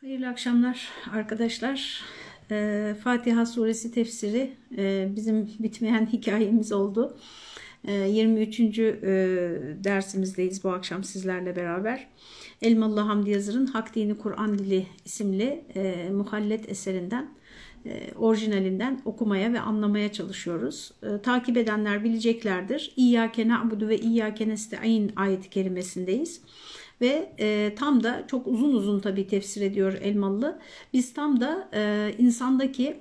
Hayırlı akşamlar arkadaşlar. Ee, Fatiha suresi tefsiri e, bizim bitmeyen hikayemiz oldu. E, 23. E, dersimizdeyiz bu akşam sizlerle beraber. Elmalı Hamdi Yazır'ın Hak Dini Kur'an Dili isimli e, muhallet eserinden e, orijinalinden okumaya ve anlamaya çalışıyoruz. Takip edenler bileceklerdir. İyyâke na'budu ve İyyâke nesta'in ayet-i kerimesindeyiz. Ve e, tam da çok uzun uzun tabii tefsir ediyor Elmalı. Biz tam da e, insandaki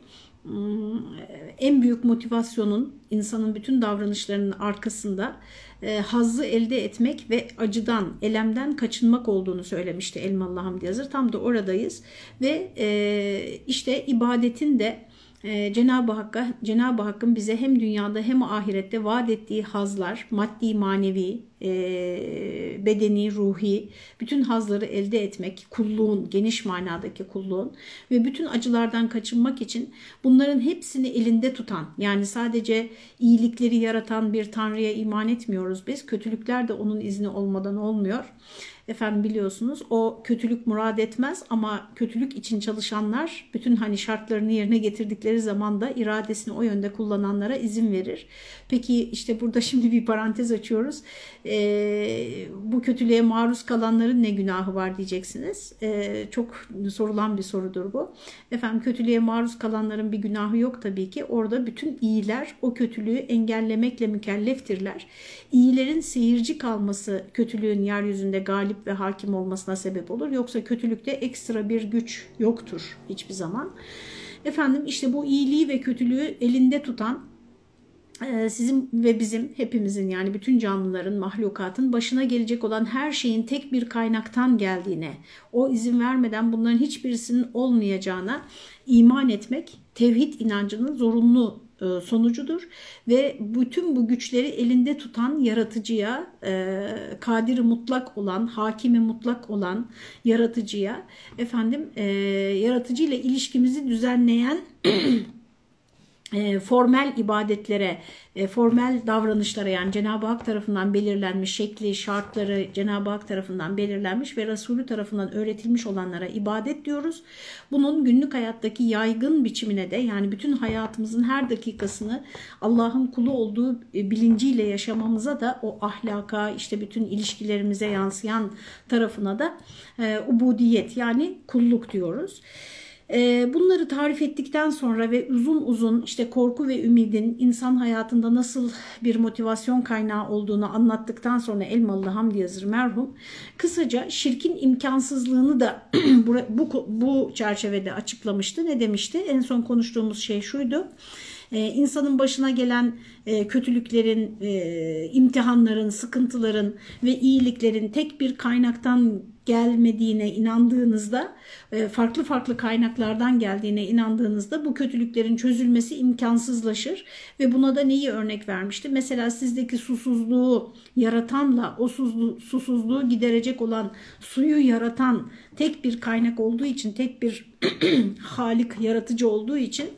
en büyük motivasyonun insanın bütün davranışlarının arkasında e, hazzı elde etmek ve acıdan, elemden kaçınmak olduğunu söylemişti Elmalı Hamdi Yazır. Tam da oradayız ve e, işte ibadetin de e, Cenab-ı Hakk'a Cenab-ı Hakk'ın bize hem dünyada hem ahirette vaat ettiği hazlar, maddi, manevi, e, bedeni, ruhi, bütün hazları elde etmek, kulluğun, geniş manadaki kulluğun ve bütün acılardan kaçınmak için bunların hepsini elinde tutan, yani sadece iyilikleri yaratan bir Tanrı'ya iman etmiyoruz biz. Kötülükler de onun izni olmadan olmuyor efendim biliyorsunuz o kötülük murad etmez ama kötülük için çalışanlar bütün hani şartlarını yerine getirdikleri zaman da iradesini o yönde kullananlara izin verir. Peki işte burada şimdi bir parantez açıyoruz. Ee, bu kötülüğe maruz kalanların ne günahı var diyeceksiniz. Ee, çok sorulan bir sorudur bu. Efendim kötülüğe maruz kalanların bir günahı yok tabii ki. Orada bütün iyiler o kötülüğü engellemekle mükelleftirler. İyilerin seyirci kalması kötülüğün yeryüzünde galip ve hakim olmasına sebep olur. Yoksa kötülükte ekstra bir güç yoktur hiçbir zaman. Efendim işte bu iyiliği ve kötülüğü elinde tutan e, sizin ve bizim hepimizin yani bütün canlıların, mahlukatın başına gelecek olan her şeyin tek bir kaynaktan geldiğine, o izin vermeden bunların hiçbirisinin olmayacağına iman etmek tevhid inancının zorunlu sonucudur. Ve bütün bu güçleri elinde tutan yaratıcıya, e, kadiri mutlak olan, hakimi mutlak olan yaratıcıya, efendim e, yaratıcı ile ilişkimizi düzenleyen e, formel ibadetlere, e, formel davranışlara yani Cenab-ı Hak tarafından belirlenmiş şekli, şartları Cenab-ı Hak tarafından belirlenmiş ve Resulü tarafından öğretilmiş olanlara ibadet diyoruz. Bunun günlük hayattaki yaygın biçimine de yani bütün hayatımızın her dakikasını Allah'ın kulu olduğu e, bilinciyle yaşamamıza da o ahlaka işte bütün ilişkilerimize yansıyan tarafına da ubudiyet yani kulluk diyoruz. Ee, bunları tarif ettikten sonra ve uzun uzun işte korku ve ümidin insan hayatında nasıl bir motivasyon kaynağı olduğunu anlattıktan sonra Elmalı Hamdi Yazır merhum kısaca şirkin imkansızlığını da bu, bu çerçevede açıklamıştı. Ne demişti? En son konuştuğumuz şey şuydu. Ee, insanın başına gelen e, kötülüklerin, e, imtihanların, sıkıntıların ve iyiliklerin tek bir kaynaktan gelmediğine inandığınızda, e, farklı farklı kaynaklardan geldiğine inandığınızda bu kötülüklerin çözülmesi imkansızlaşır ve buna da neyi örnek vermişti? Mesela sizdeki susuzluğu yaratanla o susuzluğu giderecek olan suyu yaratan tek bir kaynak olduğu için, tek bir halik yaratıcı olduğu için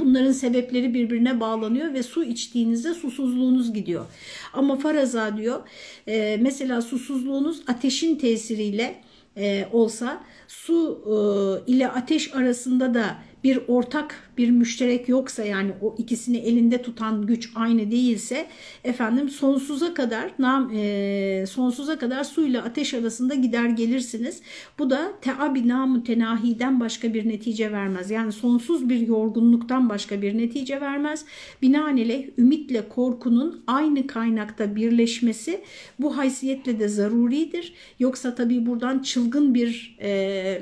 bunların sebepleri birbirine bağlanıyor ve su içtiğinizde susuzluğunuz gidiyor. Ama faraza diyor e, mesela susuzluğunuz ateşin tesiriyle e, olsa su e, ile ateş arasında da bir ortak bir müşterek yoksa yani o ikisini elinde tutan güç aynı değilse efendim sonsuza kadar nam, e, sonsuza kadar suyla ateş arasında gider gelirsiniz. Bu da teabi namü tenahiden başka bir netice vermez. Yani sonsuz bir yorgunluktan başka bir netice vermez. Binaenaleyh ümitle korkunun aynı kaynakta birleşmesi bu haysiyetle de zaruridir. Yoksa tabii buradan çılgın bir e,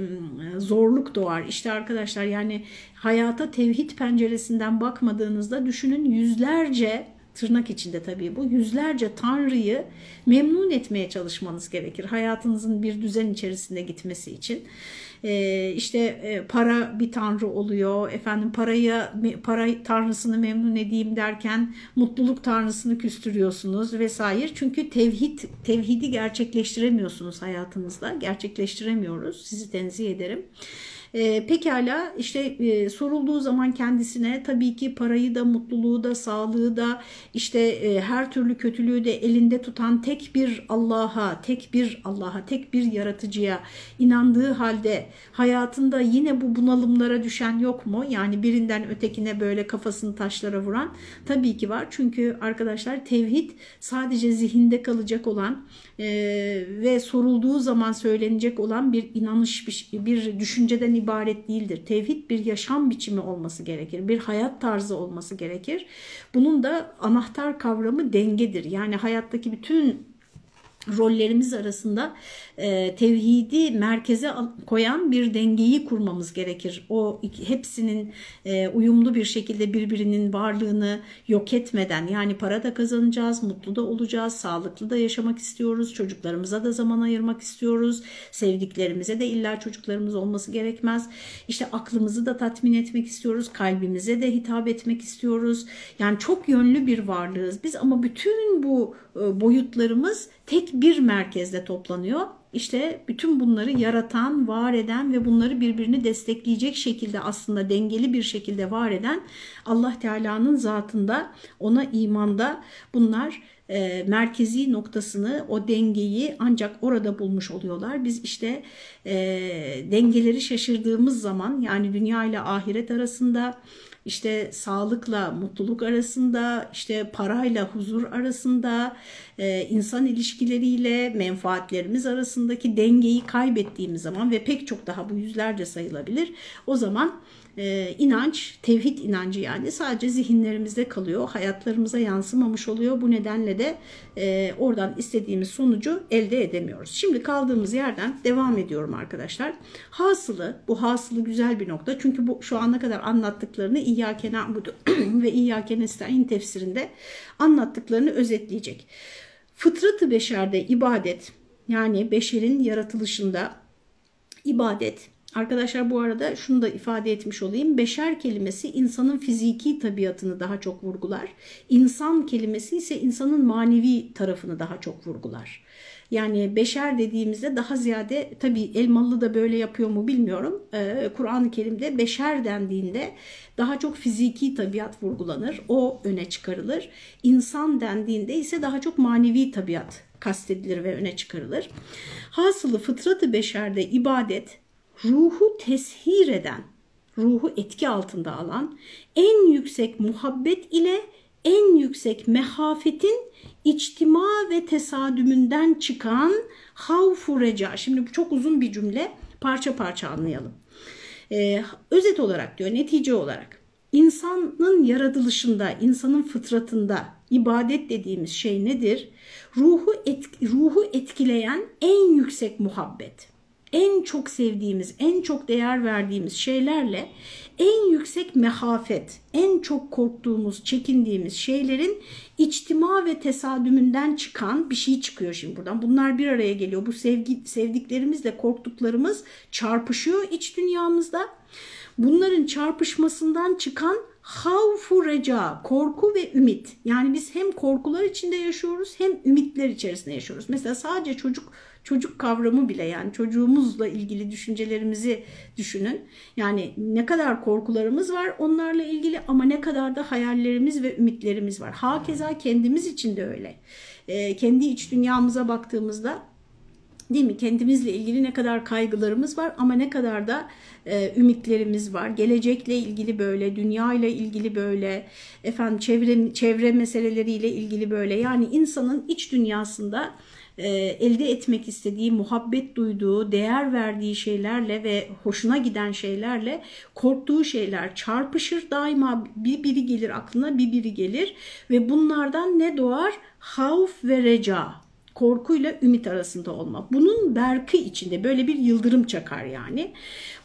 zorluk doğar. İşte arkadaşlar yani hayata tevhid penceresinden bakmadığınızda düşünün yüzlerce tırnak içinde tabii bu yüzlerce tanrıyı memnun etmeye çalışmanız gerekir. Hayatınızın bir düzen içerisinde gitmesi için. Ee, işte e, para bir tanrı oluyor. Efendim parayı para tanrısını memnun edeyim derken mutluluk tanrısını küstürüyorsunuz vesaire. Çünkü tevhid tevhidi gerçekleştiremiyorsunuz hayatınızda. Gerçekleştiremiyoruz. Sizi tenzih ederim. E, pekala işte e, sorulduğu zaman kendisine tabii ki parayı da mutluluğu da sağlığı da işte e, her türlü kötülüğü de elinde tutan tek bir Allah'a, tek bir Allah'a, tek bir yaratıcıya inandığı halde hayatında yine bu bunalımlara düşen yok mu? Yani birinden ötekine böyle kafasını taşlara vuran tabii ki var. Çünkü arkadaşlar tevhid sadece zihinde kalacak olan e, ve sorulduğu zaman söylenecek olan bir inanış, bir, bir düşünceden ibaret değildir. Tevhid bir yaşam biçimi olması gerekir, bir hayat tarzı olması gerekir. Bunun da anahtar kavramı dengedir. Yani hayattaki bütün rollerimiz arasında e, tevhidi merkeze koyan bir dengeyi kurmamız gerekir. O hepsinin e, uyumlu bir şekilde birbirinin varlığını yok etmeden yani para da kazanacağız, mutlu da olacağız, sağlıklı da yaşamak istiyoruz, çocuklarımıza da zaman ayırmak istiyoruz, sevdiklerimize de illa çocuklarımız olması gerekmez. İşte aklımızı da tatmin etmek istiyoruz, kalbimize de hitap etmek istiyoruz. Yani çok yönlü bir varlığız biz ama bütün bu e, boyutlarımız tek bir merkezde toplanıyor. İşte bütün bunları yaratan, var eden ve bunları birbirini destekleyecek şekilde aslında dengeli bir şekilde var eden Allah Teala'nın zatında, ona imanda bunlar e, merkezi noktasını, o dengeyi ancak orada bulmuş oluyorlar. Biz işte e, dengeleri şaşırdığımız zaman yani dünya ile ahiret arasında işte sağlıkla mutluluk arasında, işte parayla huzur arasında, e, insan ilişkileriyle menfaatlerimiz arasındaki dengeyi kaybettiğimiz zaman ve pek çok daha bu yüzlerce sayılabilir. O zaman e, inanç, tevhid inancı yani sadece zihinlerimizde kalıyor, hayatlarımıza yansımamış oluyor. Bu nedenle de e, oradan istediğimiz sonucu elde edemiyoruz. Şimdi kaldığımız yerden devam ediyorum arkadaşlar. Hasılı, bu hasılı güzel bir nokta. Çünkü bu şu ana kadar anlattıklarını İyyâke na'budu ve İyyâke nestaîn tefsirinde anlattıklarını özetleyecek. Fıtratı beşerde ibadet yani beşerin yaratılışında ibadet Arkadaşlar bu arada şunu da ifade etmiş olayım. Beşer kelimesi insanın fiziki tabiatını daha çok vurgular. İnsan kelimesi ise insanın manevi tarafını daha çok vurgular. Yani beşer dediğimizde daha ziyade tabi Elmalı da böyle yapıyor mu bilmiyorum. Ee, Kur'an-ı Kerim'de beşer dendiğinde daha çok fiziki tabiat vurgulanır. O öne çıkarılır. İnsan dendiğinde ise daha çok manevi tabiat kastedilir ve öne çıkarılır. Hasılı fıtratı beşerde ibadet ruhu teshir eden, ruhu etki altında alan en yüksek muhabbet ile en yüksek mehafetin içtima ve tesadümünden çıkan havfu reca. Şimdi bu çok uzun bir cümle parça parça anlayalım. Ee, özet olarak diyor netice olarak insanın yaratılışında, insanın fıtratında ibadet dediğimiz şey nedir? Ruhu, et, ruhu etkileyen en yüksek muhabbet en çok sevdiğimiz, en çok değer verdiğimiz şeylerle en yüksek mehafet, en çok korktuğumuz, çekindiğimiz şeylerin içtima ve tesadümünden çıkan bir şey çıkıyor şimdi buradan. Bunlar bir araya geliyor. Bu sevgi, sevdiklerimizle korktuklarımız çarpışıyor iç dünyamızda. Bunların çarpışmasından çıkan havfu reca, korku ve ümit. Yani biz hem korkular içinde yaşıyoruz hem ümitler içerisinde yaşıyoruz. Mesela sadece çocuk çocuk kavramı bile yani çocuğumuzla ilgili düşüncelerimizi düşünün. Yani ne kadar korkularımız var onlarla ilgili ama ne kadar da hayallerimiz ve ümitlerimiz var. Hakeza kendimiz için de öyle. E, kendi iç dünyamıza baktığımızda değil mi kendimizle ilgili ne kadar kaygılarımız var ama ne kadar da e, ümitlerimiz var. Gelecekle ilgili böyle, dünya ile ilgili böyle, efendim çevre çevre meseleleriyle ilgili böyle. Yani insanın iç dünyasında e, elde etmek istediği, muhabbet duyduğu, değer verdiği şeylerle ve hoşuna giden şeylerle korktuğu şeyler çarpışır. Daima bir biri gelir aklına, bir biri gelir ve bunlardan ne doğar? Havf ve reca korkuyla ümit arasında olma. Bunun berkı içinde böyle bir yıldırım çakar yani.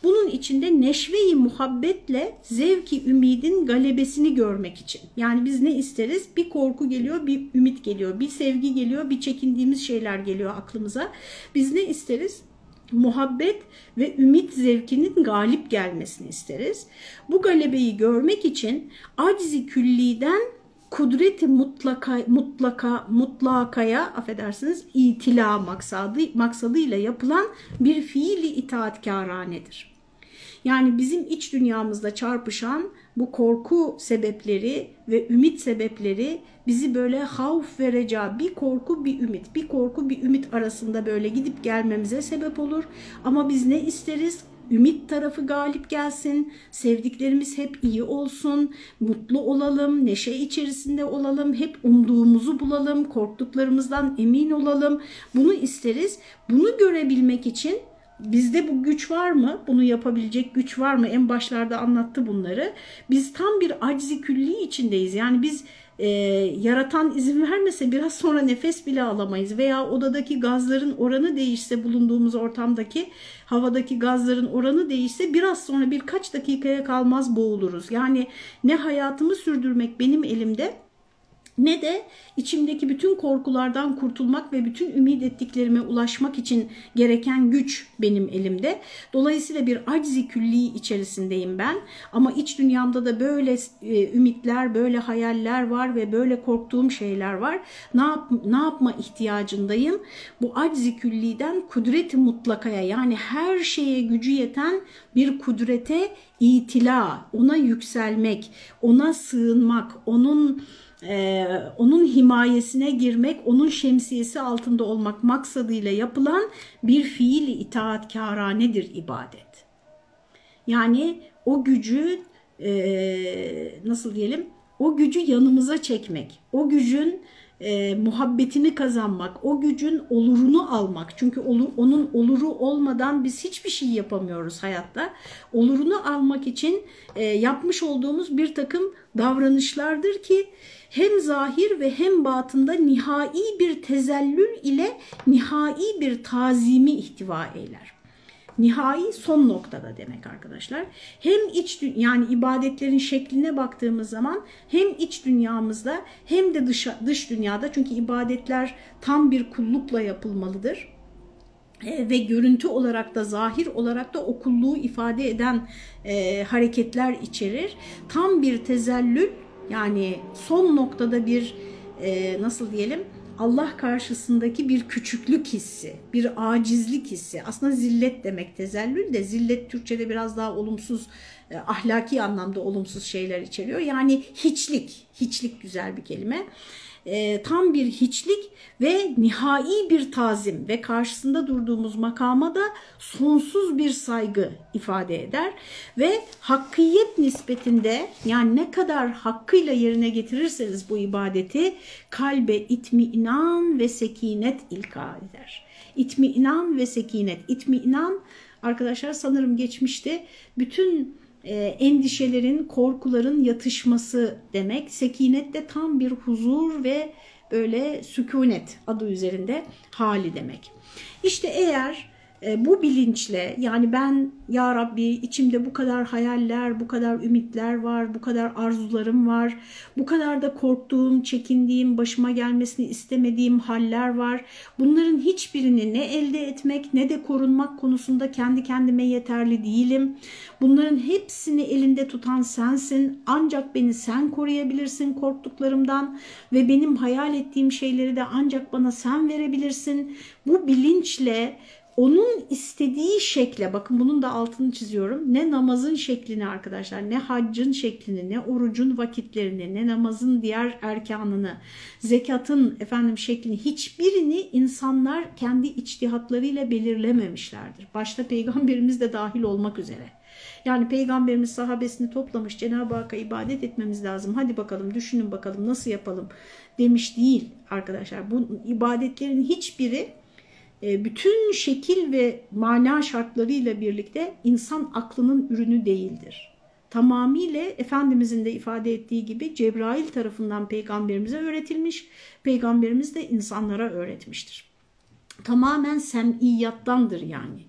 Bunun içinde neşveyi muhabbetle zevki ümidin galebesini görmek için. Yani biz ne isteriz? Bir korku geliyor, bir ümit geliyor, bir sevgi geliyor, bir çekindiğimiz şeyler geliyor aklımıza. Biz ne isteriz? muhabbet ve ümit zevkinin galip gelmesini isteriz. Bu galebeyi görmek için aczi külliden kudreti mutlaka mutlaka mutlakaya affedersiniz itila maksadı maksadıyla yapılan bir fiili itaatkaranedir. Yani bizim iç dünyamızda çarpışan bu korku sebepleri ve ümit sebepleri bizi böyle havf ve reca bir korku bir ümit bir korku bir ümit arasında böyle gidip gelmemize sebep olur. Ama biz ne isteriz? ümit tarafı galip gelsin, sevdiklerimiz hep iyi olsun, mutlu olalım, neşe içerisinde olalım, hep umduğumuzu bulalım, korktuklarımızdan emin olalım. Bunu isteriz. Bunu görebilmek için bizde bu güç var mı? Bunu yapabilecek güç var mı? En başlarda anlattı bunları. Biz tam bir aczi külli içindeyiz. Yani biz e, yaratan izin vermese biraz sonra nefes bile alamayız veya odadaki gazların oranı değişse bulunduğumuz ortamdaki havadaki gazların oranı değişse biraz sonra birkaç dakikaya kalmaz boğuluruz. Yani ne hayatımı sürdürmek benim elimde ne de içimdeki bütün korkulardan kurtulmak ve bütün ümit ettiklerime ulaşmak için gereken güç benim elimde. Dolayısıyla bir aczi külli içerisindeyim ben ama iç dünyamda da böyle e, ümitler, böyle hayaller var ve böyle korktuğum şeyler var. Ne, yap, ne yapma ihtiyacındayım? Bu aczi külliden kudreti mutlakaya yani her şeye gücü yeten bir kudrete itila, ona yükselmek, ona sığınmak, onun e, onun himayesine girmek, onun şemsiyesi altında olmak maksadıyla yapılan bir fiili itaatkaranedir ibadet. Yani o gücü e, nasıl diyelim, o gücü yanımıza çekmek, o gücün e, muhabbetini kazanmak, o gücün olurunu almak. Çünkü olur, onun oluru olmadan biz hiçbir şey yapamıyoruz hayatta. Olurunu almak için e, yapmış olduğumuz bir takım davranışlardır ki hem zahir ve hem batında nihai bir tezellül ile nihai bir tazimi ihtiva eyler. Nihai son noktada demek arkadaşlar. Hem iç yani ibadetlerin şekline baktığımız zaman hem iç dünyamızda hem de dış, dış dünyada çünkü ibadetler tam bir kullukla yapılmalıdır e, ve görüntü olarak da zahir olarak da okulluğu ifade eden e, hareketler içerir. Tam bir tezellül yani son noktada bir e, nasıl diyelim Allah karşısındaki bir küçüklük hissi, bir acizlik hissi. Aslında zillet demek tezellül de zillet Türkçe'de biraz daha olumsuz, e, ahlaki anlamda olumsuz şeyler içeriyor. Yani hiçlik, hiçlik güzel bir kelime e, tam bir hiçlik ve nihai bir tazim ve karşısında durduğumuz makama da sonsuz bir saygı ifade eder ve hakkiyet nispetinde yani ne kadar hakkıyla yerine getirirseniz bu ibadeti kalbe itmiinan ve sekinet ilka eder. İtmiinan ve sekinet. İtmiinan arkadaşlar sanırım geçmişte bütün endişelerin, korkuların yatışması demek. Sekinet de tam bir huzur ve böyle sükunet adı üzerinde hali demek. İşte eğer e, bu bilinçle yani ben ya Rabbi içimde bu kadar hayaller, bu kadar ümitler var, bu kadar arzularım var, bu kadar da korktuğum, çekindiğim, başıma gelmesini istemediğim haller var. Bunların hiçbirini ne elde etmek ne de korunmak konusunda kendi kendime yeterli değilim. Bunların hepsini elinde tutan sensin. Ancak beni sen koruyabilirsin korktuklarımdan ve benim hayal ettiğim şeyleri de ancak bana sen verebilirsin. Bu bilinçle onun istediği şekle bakın bunun da altını çiziyorum. Ne namazın şeklini arkadaşlar ne haccın şeklini ne orucun vakitlerini ne namazın diğer erkanını zekatın efendim şeklini hiçbirini insanlar kendi içtihatlarıyla belirlememişlerdir. Başta peygamberimiz de dahil olmak üzere. Yani peygamberimiz sahabesini toplamış Cenab-ı Hakk'a ibadet etmemiz lazım. Hadi bakalım düşünün bakalım nasıl yapalım demiş değil arkadaşlar. Bu ibadetlerin hiçbiri bütün şekil ve mana şartlarıyla birlikte insan aklının ürünü değildir. Tamamıyla Efendimizin de ifade ettiği gibi Cebrail tarafından peygamberimize öğretilmiş, peygamberimiz de insanlara öğretmiştir. Tamamen semiyattandır yani.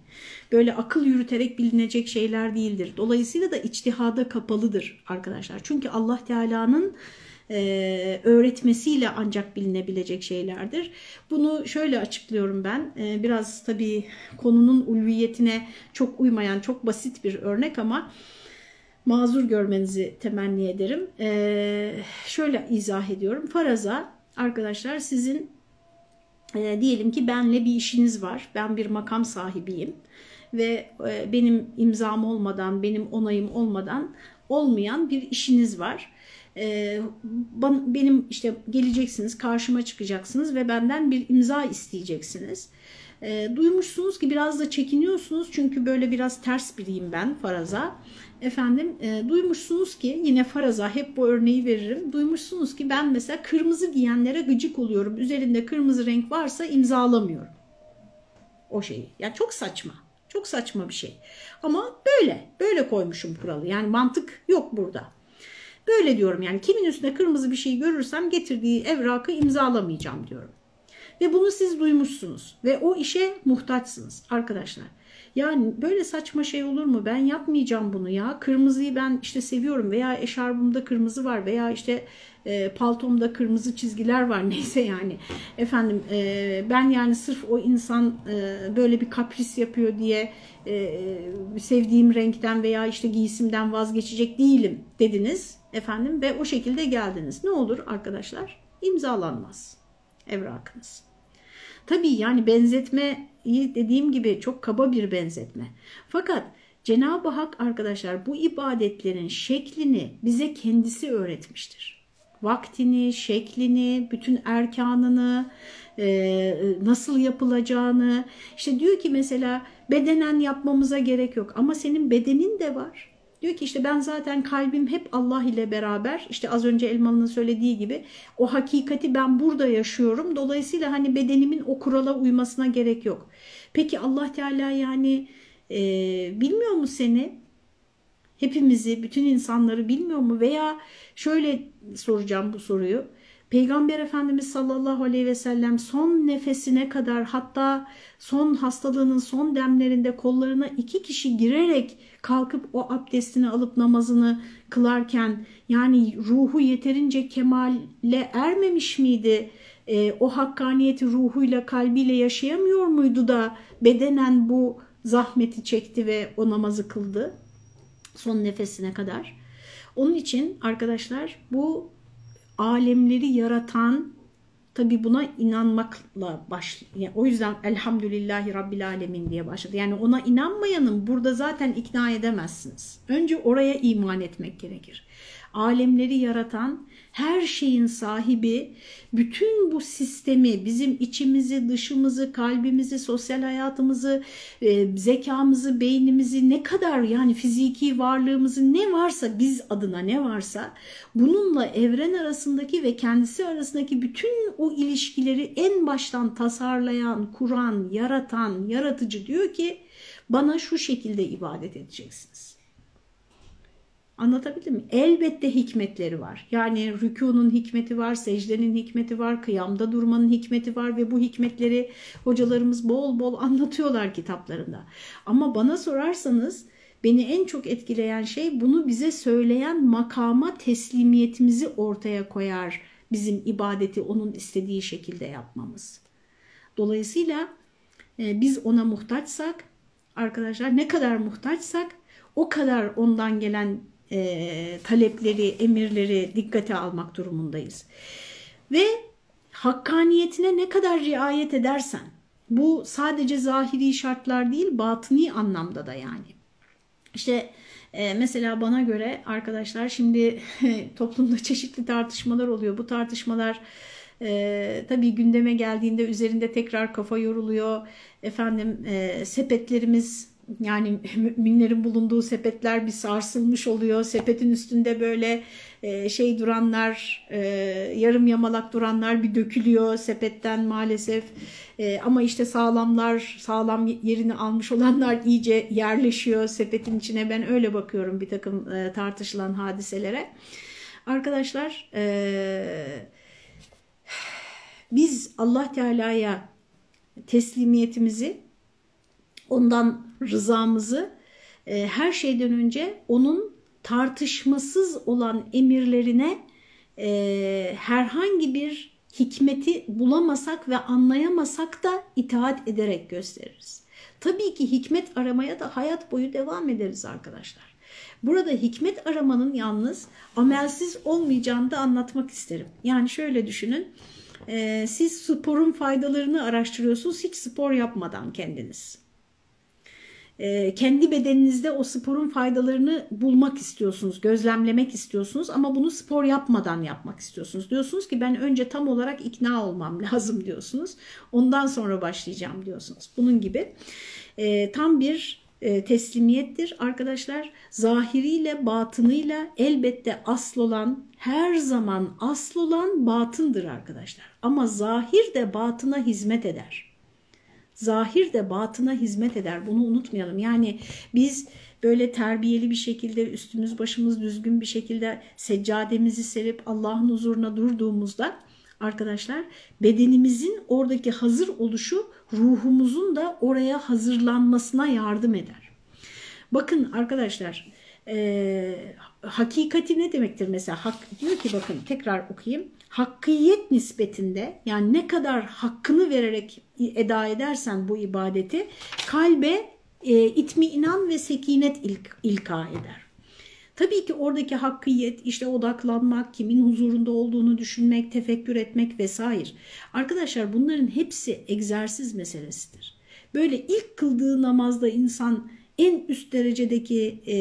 Böyle akıl yürüterek bilinecek şeyler değildir. Dolayısıyla da içtihada kapalıdır arkadaşlar. Çünkü Allah Teala'nın e, öğretmesiyle ancak bilinebilecek şeylerdir. Bunu şöyle açıklıyorum ben. E, biraz tabii konunun ulviyetine çok uymayan çok basit bir örnek ama mazur görmenizi temenni ederim. E, şöyle izah ediyorum. Faraza arkadaşlar sizin e, diyelim ki benle bir işiniz var. Ben bir makam sahibiyim ve e, benim imzam olmadan, benim onayım olmadan olmayan bir işiniz var. E, benim işte geleceksiniz, karşıma çıkacaksınız ve benden bir imza isteyeceksiniz. E, duymuşsunuz ki biraz da çekiniyorsunuz çünkü böyle biraz ters biriyim ben faraza. Efendim e, duymuşsunuz ki yine faraza hep bu örneği veririm. Duymuşsunuz ki ben mesela kırmızı giyenlere gıcık oluyorum. Üzerinde kırmızı renk varsa imzalamıyorum. O şeyi. Yani çok saçma. Çok saçma bir şey. Ama böyle. Böyle koymuşum kuralı. Yani mantık yok burada. Böyle diyorum yani kimin üstünde kırmızı bir şey görürsem getirdiği evrakı imzalamayacağım diyorum. Ve bunu siz duymuşsunuz ve o işe muhtaçsınız arkadaşlar. Yani böyle saçma şey olur mu? Ben yapmayacağım bunu ya. Kırmızıyı ben işte seviyorum veya eşarbımda kırmızı var veya işte e, paltomda kırmızı çizgiler var neyse yani. Efendim e, ben yani sırf o insan e, böyle bir kapris yapıyor diye e, sevdiğim renkten veya işte giysimden vazgeçecek değilim dediniz efendim ve o şekilde geldiniz. Ne olur arkadaşlar? İmzalanmaz evrakınız. Tabii yani benzetmeyi dediğim gibi çok kaba bir benzetme. Fakat Cenab-ı Hak arkadaşlar bu ibadetlerin şeklini bize kendisi öğretmiştir. Vaktini, şeklini, bütün erkanını, e, nasıl yapılacağını. İşte diyor ki mesela bedenen yapmamıza gerek yok ama senin bedenin de var. Diyor ki işte ben zaten kalbim hep Allah ile beraber işte az önce Elmalı'nın söylediği gibi o hakikati ben burada yaşıyorum. Dolayısıyla hani bedenimin o kurala uymasına gerek yok. Peki Allah Teala yani e, bilmiyor mu seni? Hepimizi, bütün insanları bilmiyor mu? Veya şöyle soracağım bu soruyu. Peygamber Efendimiz sallallahu aleyhi ve sellem son nefesine kadar hatta son hastalığının son demlerinde kollarına iki kişi girerek kalkıp o abdestini alıp namazını kılarken yani ruhu yeterince kemale ermemiş miydi? E, o hakkaniyeti ruhuyla kalbiyle yaşayamıyor muydu da bedenen bu zahmeti çekti ve o namazı kıldı son nefesine kadar. Onun için arkadaşlar bu alemleri yaratan tabi buna inanmakla başlıyor. Yani o yüzden elhamdülillahi rabbil alemin diye başladı. Yani ona inanmayanın burada zaten ikna edemezsiniz. Önce oraya iman etmek gerekir. Alemleri yaratan her şeyin sahibi bütün bu sistemi bizim içimizi, dışımızı, kalbimizi, sosyal hayatımızı, e, zekamızı, beynimizi ne kadar yani fiziki varlığımızı ne varsa biz adına ne varsa bununla evren arasındaki ve kendisi arasındaki bütün o ilişkileri en baştan tasarlayan, kuran, yaratan, yaratıcı diyor ki bana şu şekilde ibadet edeceksiniz. Anlatabildim mi? Elbette hikmetleri var. Yani rükunun hikmeti var, secdenin hikmeti var, kıyamda durmanın hikmeti var ve bu hikmetleri hocalarımız bol bol anlatıyorlar kitaplarında. Ama bana sorarsanız beni en çok etkileyen şey bunu bize söyleyen makama teslimiyetimizi ortaya koyar. Bizim ibadeti onun istediği şekilde yapmamız. Dolayısıyla e, biz ona muhtaçsak arkadaşlar ne kadar muhtaçsak o kadar ondan gelen e, talepleri, emirleri dikkate almak durumundayız. Ve hakkaniyetine ne kadar riayet edersen, bu sadece zahiri şartlar değil, batıni anlamda da yani. İşte e, mesela bana göre arkadaşlar şimdi toplumda çeşitli tartışmalar oluyor. Bu tartışmalar e, tabii gündeme geldiğinde üzerinde tekrar kafa yoruluyor. Efendim e, sepetlerimiz yani müminlerin bulunduğu sepetler bir sarsılmış oluyor. Sepetin üstünde böyle e, şey duranlar, e, yarım yamalak duranlar bir dökülüyor sepetten maalesef. E, ama işte sağlamlar, sağlam yerini almış olanlar iyice yerleşiyor sepetin içine. Ben öyle bakıyorum bir takım tartışılan hadiselere. Arkadaşlar biz Allah Teala'ya teslimiyetimizi ondan rızamızı e, her şeyden önce onun tartışmasız olan emirlerine e, herhangi bir hikmeti bulamasak ve anlayamasak da itaat ederek gösteririz. Tabii ki hikmet aramaya da hayat boyu devam ederiz arkadaşlar. Burada hikmet aramanın yalnız amelsiz olmayacağını da anlatmak isterim. Yani şöyle düşünün, e, siz sporun faydalarını araştırıyorsunuz hiç spor yapmadan kendiniz e, kendi bedeninizde o sporun faydalarını bulmak istiyorsunuz, gözlemlemek istiyorsunuz ama bunu spor yapmadan yapmak istiyorsunuz. Diyorsunuz ki ben önce tam olarak ikna olmam lazım diyorsunuz. Ondan sonra başlayacağım diyorsunuz. Bunun gibi e, tam bir e, teslimiyettir arkadaşlar. Zahiriyle batınıyla elbette asıl olan her zaman asıl olan batındır arkadaşlar. Ama zahir de batına hizmet eder. Zahir de batına hizmet eder. Bunu unutmayalım. Yani biz böyle terbiyeli bir şekilde üstümüz başımız düzgün bir şekilde seccademizi serip Allah'ın huzuruna durduğumuzda arkadaşlar bedenimizin oradaki hazır oluşu ruhumuzun da oraya hazırlanmasına yardım eder. Bakın arkadaşlar e, hakikati ne demektir mesela? Hak, diyor ki bakın tekrar okuyayım. Hakkiyet nispetinde yani ne kadar hakkını vererek eda edersen bu ibadeti kalbe e, itmiinan ve sekinet ilk, ilka eder. Tabii ki oradaki hakkiyet, işte odaklanmak, kimin huzurunda olduğunu düşünmek, tefekkür etmek vesaire. Arkadaşlar bunların hepsi egzersiz meselesidir. Böyle ilk kıldığı namazda insan en üst derecedeki e,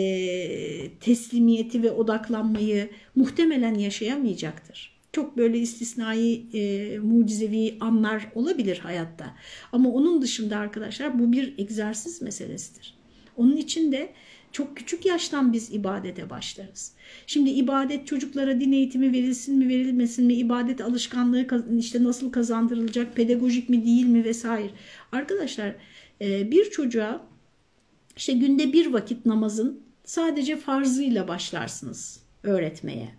teslimiyeti ve odaklanmayı muhtemelen yaşayamayacaktır. Çok böyle istisnai, e, mucizevi anlar olabilir hayatta. Ama onun dışında arkadaşlar bu bir egzersiz meselesidir. Onun için de çok küçük yaştan biz ibadete başlarız. Şimdi ibadet çocuklara din eğitimi verilsin mi verilmesin mi, ibadet alışkanlığı işte nasıl kazandırılacak, pedagojik mi değil mi vesaire. Arkadaşlar e, bir çocuğa işte günde bir vakit namazın sadece farzıyla başlarsınız öğretmeye.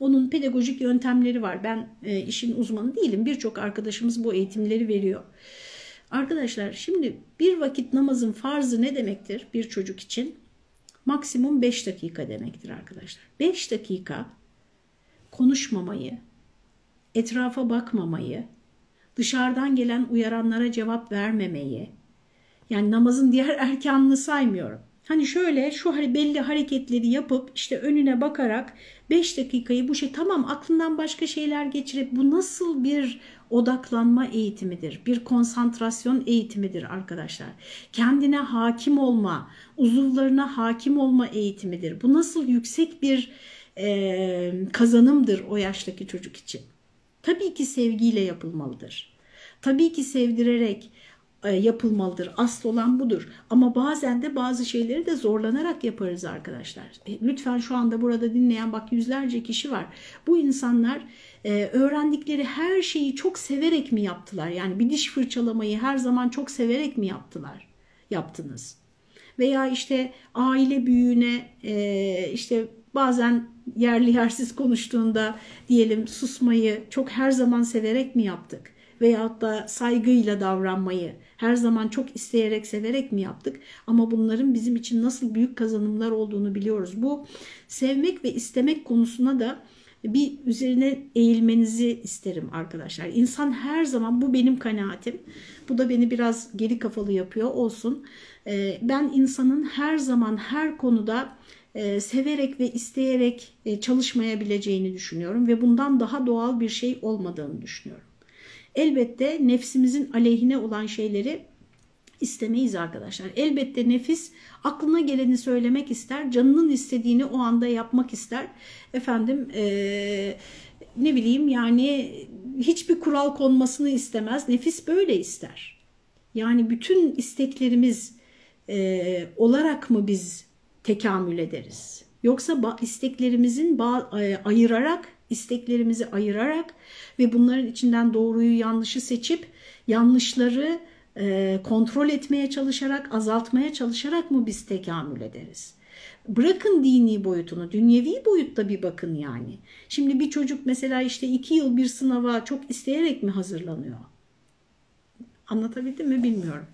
Onun pedagojik yöntemleri var. Ben e, işin uzmanı değilim. Birçok arkadaşımız bu eğitimleri veriyor. Arkadaşlar şimdi bir vakit namazın farzı ne demektir bir çocuk için? Maksimum 5 dakika demektir arkadaşlar. 5 dakika konuşmamayı, etrafa bakmamayı, dışarıdan gelen uyaranlara cevap vermemeyi, yani namazın diğer erkanını saymıyorum. Hani şöyle şu belli hareketleri yapıp işte önüne bakarak 5 dakikayı bu şey tamam aklından başka şeyler geçirip bu nasıl bir odaklanma eğitimidir, bir konsantrasyon eğitimidir arkadaşlar. Kendine hakim olma, uzuvlarına hakim olma eğitimidir. Bu nasıl yüksek bir e, kazanımdır o yaştaki çocuk için. Tabii ki sevgiyle yapılmalıdır. Tabii ki sevdirerek, yapılmalıdır. Asıl olan budur. Ama bazen de bazı şeyleri de zorlanarak yaparız arkadaşlar. E, lütfen şu anda burada dinleyen bak yüzlerce kişi var. Bu insanlar e, öğrendikleri her şeyi çok severek mi yaptılar? Yani bir diş fırçalamayı her zaman çok severek mi yaptılar? Yaptınız. Veya işte aile büyüğüne işte bazen yerli yersiz konuştuğunda diyelim susmayı çok her zaman severek mi yaptık? Veyahut da saygıyla davranmayı her zaman çok isteyerek, severek mi yaptık? Ama bunların bizim için nasıl büyük kazanımlar olduğunu biliyoruz. Bu sevmek ve istemek konusuna da bir üzerine eğilmenizi isterim arkadaşlar. İnsan her zaman bu benim kanaatim. Bu da beni biraz geri kafalı yapıyor olsun. Ee, ben insanın her zaman her konuda e, severek ve isteyerek e, çalışmayabileceğini düşünüyorum ve bundan daha doğal bir şey olmadığını düşünüyorum. Elbette nefsimizin aleyhine olan şeyleri istemeyiz arkadaşlar. Elbette nefis aklına geleni söylemek ister, canının istediğini o anda yapmak ister. Efendim ee, ne bileyim yani hiçbir kural konmasını istemez. Nefis böyle ister. Yani bütün isteklerimiz e, olarak mı biz tekamül ederiz? Yoksa isteklerimizin ayırarak isteklerimizi ayırarak ve bunların içinden doğruyu yanlışı seçip yanlışları e, kontrol etmeye çalışarak, azaltmaya çalışarak mı biz tekamül ederiz? Bırakın dini boyutunu, dünyevi boyutta bir bakın yani. Şimdi bir çocuk mesela işte iki yıl bir sınava çok isteyerek mi hazırlanıyor? Anlatabildim mi bilmiyorum.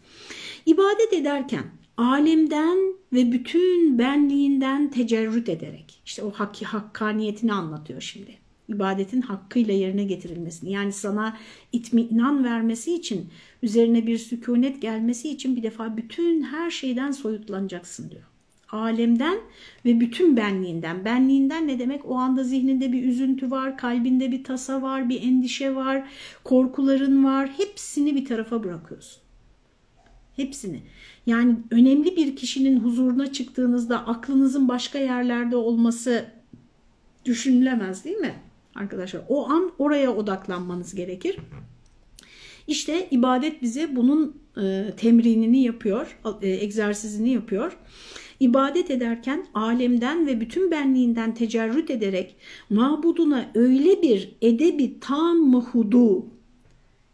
İbadet ederken alemden ve bütün benliğinden tecerrüt ederek işte o hak hakkaniyetini anlatıyor şimdi ibadetin hakkıyla yerine getirilmesini yani sana itminan vermesi için üzerine bir sükunet gelmesi için bir defa bütün her şeyden soyutlanacaksın diyor. Alemden ve bütün benliğinden. Benliğinden ne demek? O anda zihninde bir üzüntü var, kalbinde bir tasa var, bir endişe var, korkuların var. Hepsini bir tarafa bırakıyorsun. Hepsini. Yani önemli bir kişinin huzuruna çıktığınızda aklınızın başka yerlerde olması düşünülemez değil mi? Arkadaşlar o an oraya odaklanmanız gerekir. İşte ibadet bize bunun e, temrinini yapıyor, e, egzersizini yapıyor. İbadet ederken alemden ve bütün benliğinden tecerrüt ederek mabuduna öyle bir edebi tam muhudu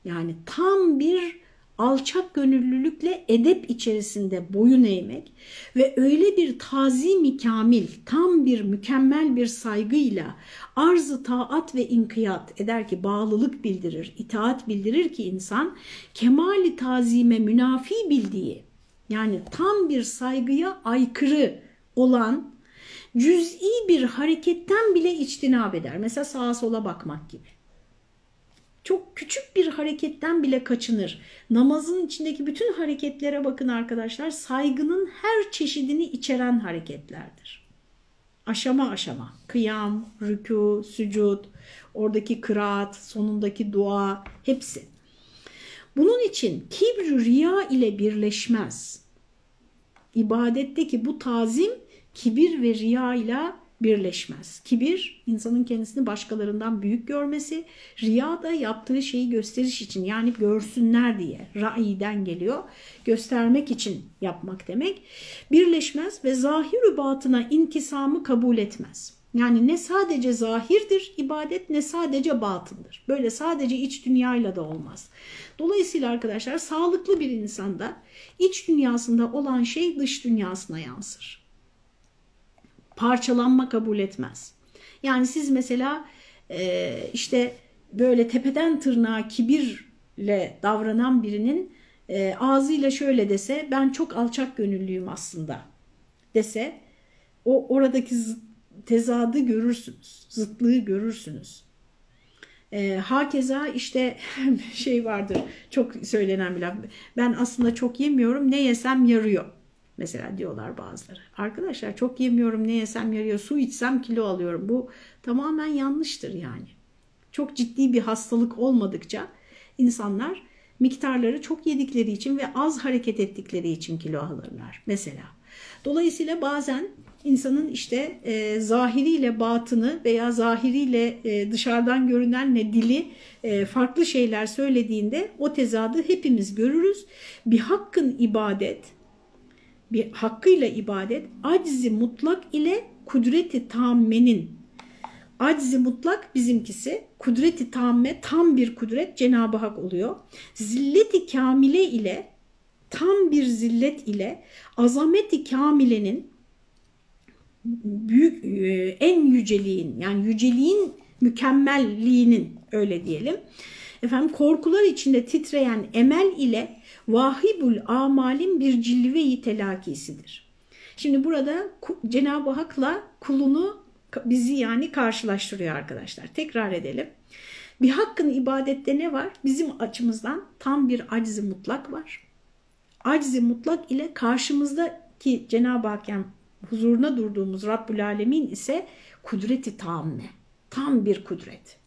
yani tam bir alçak gönüllülükle edep içerisinde boyun eğmek ve öyle bir tazimi kamil, tam bir mükemmel bir saygıyla arzı taat ve inkiyat eder ki bağlılık bildirir, itaat bildirir ki insan kemali tazime münafi bildiği yani tam bir saygıya aykırı olan cüz'i bir hareketten bile içtinab eder. Mesela sağa sola bakmak gibi. Çok küçük bir hareketten bile kaçınır. Namazın içindeki bütün hareketlere bakın arkadaşlar. Saygının her çeşidini içeren hareketlerdir. Aşama aşama. Kıyam, rükû, sücud, oradaki kıraat, sonundaki dua hepsi. Bunun için kibr riya ile birleşmez. İbadetteki bu tazim kibir ve riya ile birleşmez. Kibir insanın kendisini başkalarından büyük görmesi, riya da yaptığı şeyi gösteriş için yani görsünler diye ra'iden geliyor. Göstermek için yapmak demek. Birleşmez ve zahir batına inkisamı kabul etmez. Yani ne sadece zahirdir ibadet ne sadece batındır. Böyle sadece iç dünyayla da olmaz. Dolayısıyla arkadaşlar sağlıklı bir insanda iç dünyasında olan şey dış dünyasına yansır parçalanma kabul etmez. Yani siz mesela e, işte böyle tepeden tırnağa kibirle davranan birinin e, ağzıyla şöyle dese ben çok alçak gönüllüyüm aslında dese o oradaki tezadı görürsünüz, zıtlığı görürsünüz. E, hakeza işte şey vardır çok söylenen bir laf ben aslında çok yemiyorum ne yesem yarıyor. Mesela diyorlar bazıları. Arkadaşlar çok yemiyorum ne yesem yarıyor su içsem kilo alıyorum. Bu tamamen yanlıştır yani. Çok ciddi bir hastalık olmadıkça insanlar miktarları çok yedikleri için ve az hareket ettikleri için kilo alırlar mesela. Dolayısıyla bazen insanın işte e, zahiriyle batını veya zahiriyle e, dışarıdan görünenle dili e, farklı şeyler söylediğinde o tezadı hepimiz görürüz. Bir hakkın ibadet bir hakkıyla ibadet aczi mutlak ile kudreti tammenin aczi mutlak bizimkisi kudreti tamme tam bir kudret Cenab-ı Hak oluyor. Zilleti kamile ile tam bir zillet ile azameti kamilenin büyük e, en yüceliğin yani yüceliğin mükemmelliğinin öyle diyelim. Efendim korkular içinde titreyen emel ile vahibul amalin bir cilve-i telakisidir. Şimdi burada Cenab-ı Hak'la kulunu bizi yani karşılaştırıyor arkadaşlar. Tekrar edelim. Bir hakkın ibadette ne var? Bizim açımızdan tam bir acizi mutlak var. Acizi mutlak ile karşımızdaki Cenab-ı Hak yani huzuruna durduğumuz Rabbül Alemin ise kudreti tamme. Tam bir kudret.